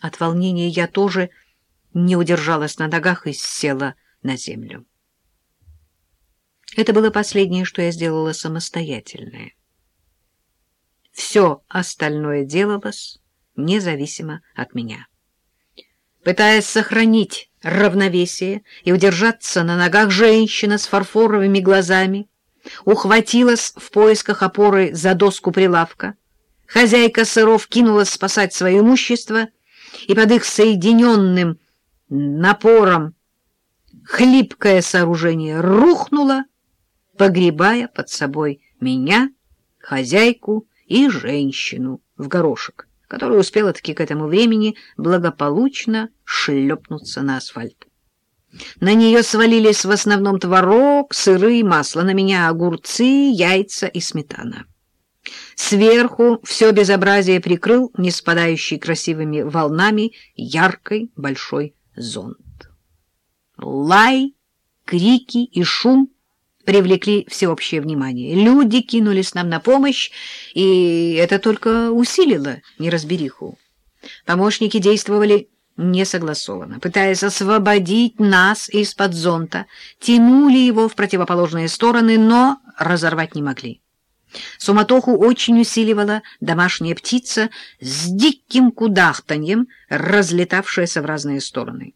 От волнения я тоже не удержалась на ногах и села на землю. Это было последнее, что я сделала самостоятельное. Все остальное делалось независимо от меня. Пытаясь сохранить равновесие и удержаться на ногах, женщина с фарфоровыми глазами ухватилась в поисках опоры за доску прилавка. Хозяйка сыров кинулась спасать свое имущество, и под их соединенным напором хлипкое сооружение рухнуло, погребая под собой меня, хозяйку и женщину в горошек, которая успела таки к этому времени благополучно шлепнуться на асфальт. На нее свалились в основном творог, сыры масло, на меня огурцы, яйца и сметана. Сверху все безобразие прикрыл не спадающий красивыми волнами яркой большой зонт. Лай, крики и шум привлекли всеобщее внимание. Люди кинулись нам на помощь, и это только усилило неразбериху. Помощники действовали несогласованно, пытаясь освободить нас из-под зонта, тянули его в противоположные стороны, но разорвать не могли. Суматоху очень усиливала домашняя птица с диким кудахтаньем, разлетавшаяся в разные стороны.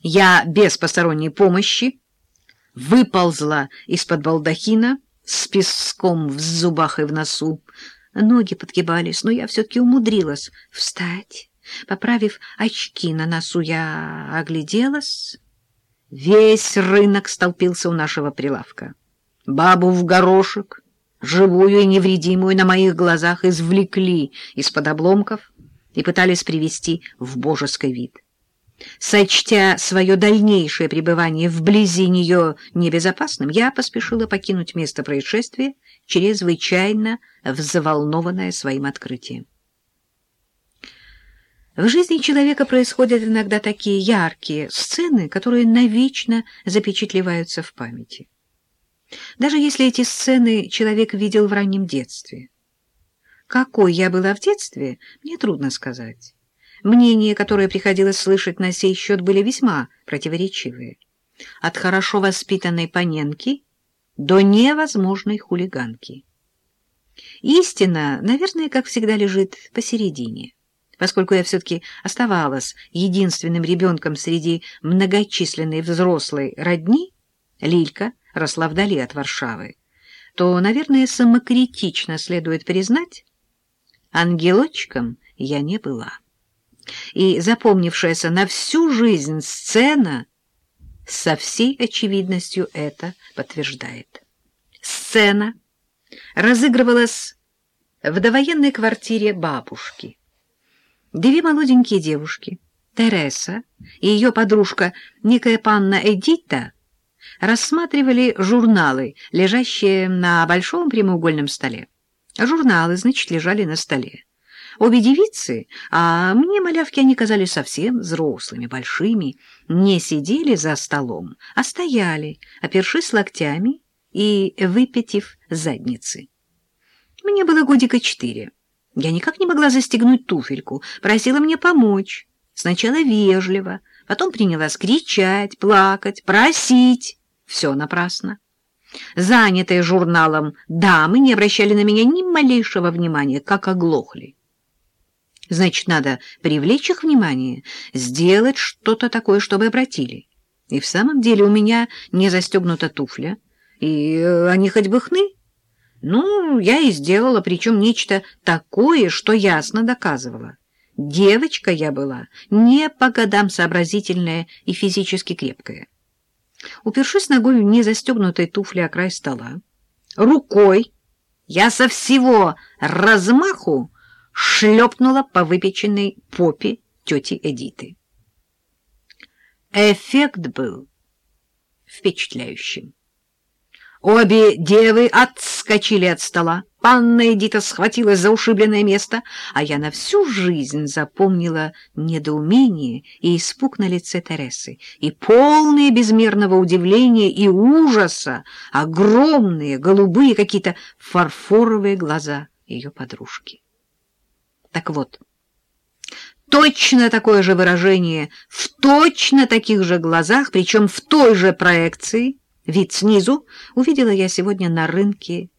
Я без посторонней помощи выползла из-под балдахина с песком в зубах и в носу. Ноги подгибались, но я все-таки умудрилась встать. Поправив очки на носу, я огляделась. Весь рынок столпился у нашего прилавка. Бабу в горошек, живую и невредимую, на моих глазах извлекли из-под обломков и пытались привести в божеский вид. Сочтя свое дальнейшее пребывание вблизи нее небезопасным, я поспешила покинуть место происшествия, чрезвычайно взволнованная своим открытием. В жизни человека происходят иногда такие яркие сцены, которые навечно запечатлеваются в памяти. Даже если эти сцены человек видел в раннем детстве. Какой я была в детстве, мне трудно сказать. Мнения, которые приходилось слышать на сей счет, были весьма противоречивые. От хорошо воспитанной паненки до невозможной хулиганки. Истина, наверное, как всегда, лежит посередине. Поскольку я все-таки оставалась единственным ребенком среди многочисленной взрослой родни, Лилька росла вдали от Варшавы, то, наверное, самокритично следует признать, ангелочком я не была и запомнившаяся на всю жизнь сцена со всей очевидностью это подтверждает. Сцена разыгрывалась в довоенной квартире бабушки. Две молоденькие девушки, Тереса и ее подружка, некая панна Эдита, рассматривали журналы, лежащие на большом прямоугольном столе. Журналы, значит, лежали на столе. Обе девицы, а мне малявки они казались совсем взрослыми, большими, не сидели за столом, а стояли, опершись локтями и выпятив задницы. Мне было годика четыре. Я никак не могла застегнуть туфельку, просила мне помочь. Сначала вежливо, потом принялась кричать, плакать, просить. Все напрасно. Занятые журналом дамы не обращали на меня ни малейшего внимания, как оглохли. Значит, надо привлечь их внимание, сделать что-то такое, чтобы обратили. И в самом деле у меня не застегнута туфля, и э, они хоть бы хны. Ну, я и сделала, причем нечто такое, что ясно доказывала. Девочка я была, не по годам сообразительная и физически крепкая. Упершись ногой в незастегнутой туфли о край стола, рукой я со всего размаху шлепнула по выпеченной попе тети Эдиты. Эффект был впечатляющим. Обе девы отскочили от стола. Панна Эдита схватилась за ушибленное место, а я на всю жизнь запомнила недоумение и испуг на лице Тересы, и полные безмерного удивления и ужаса огромные голубые какие-то фарфоровые глаза ее подружки. Так вот, точно такое же выражение в точно таких же глазах, причем в той же проекции, вид снизу, увидела я сегодня на рынке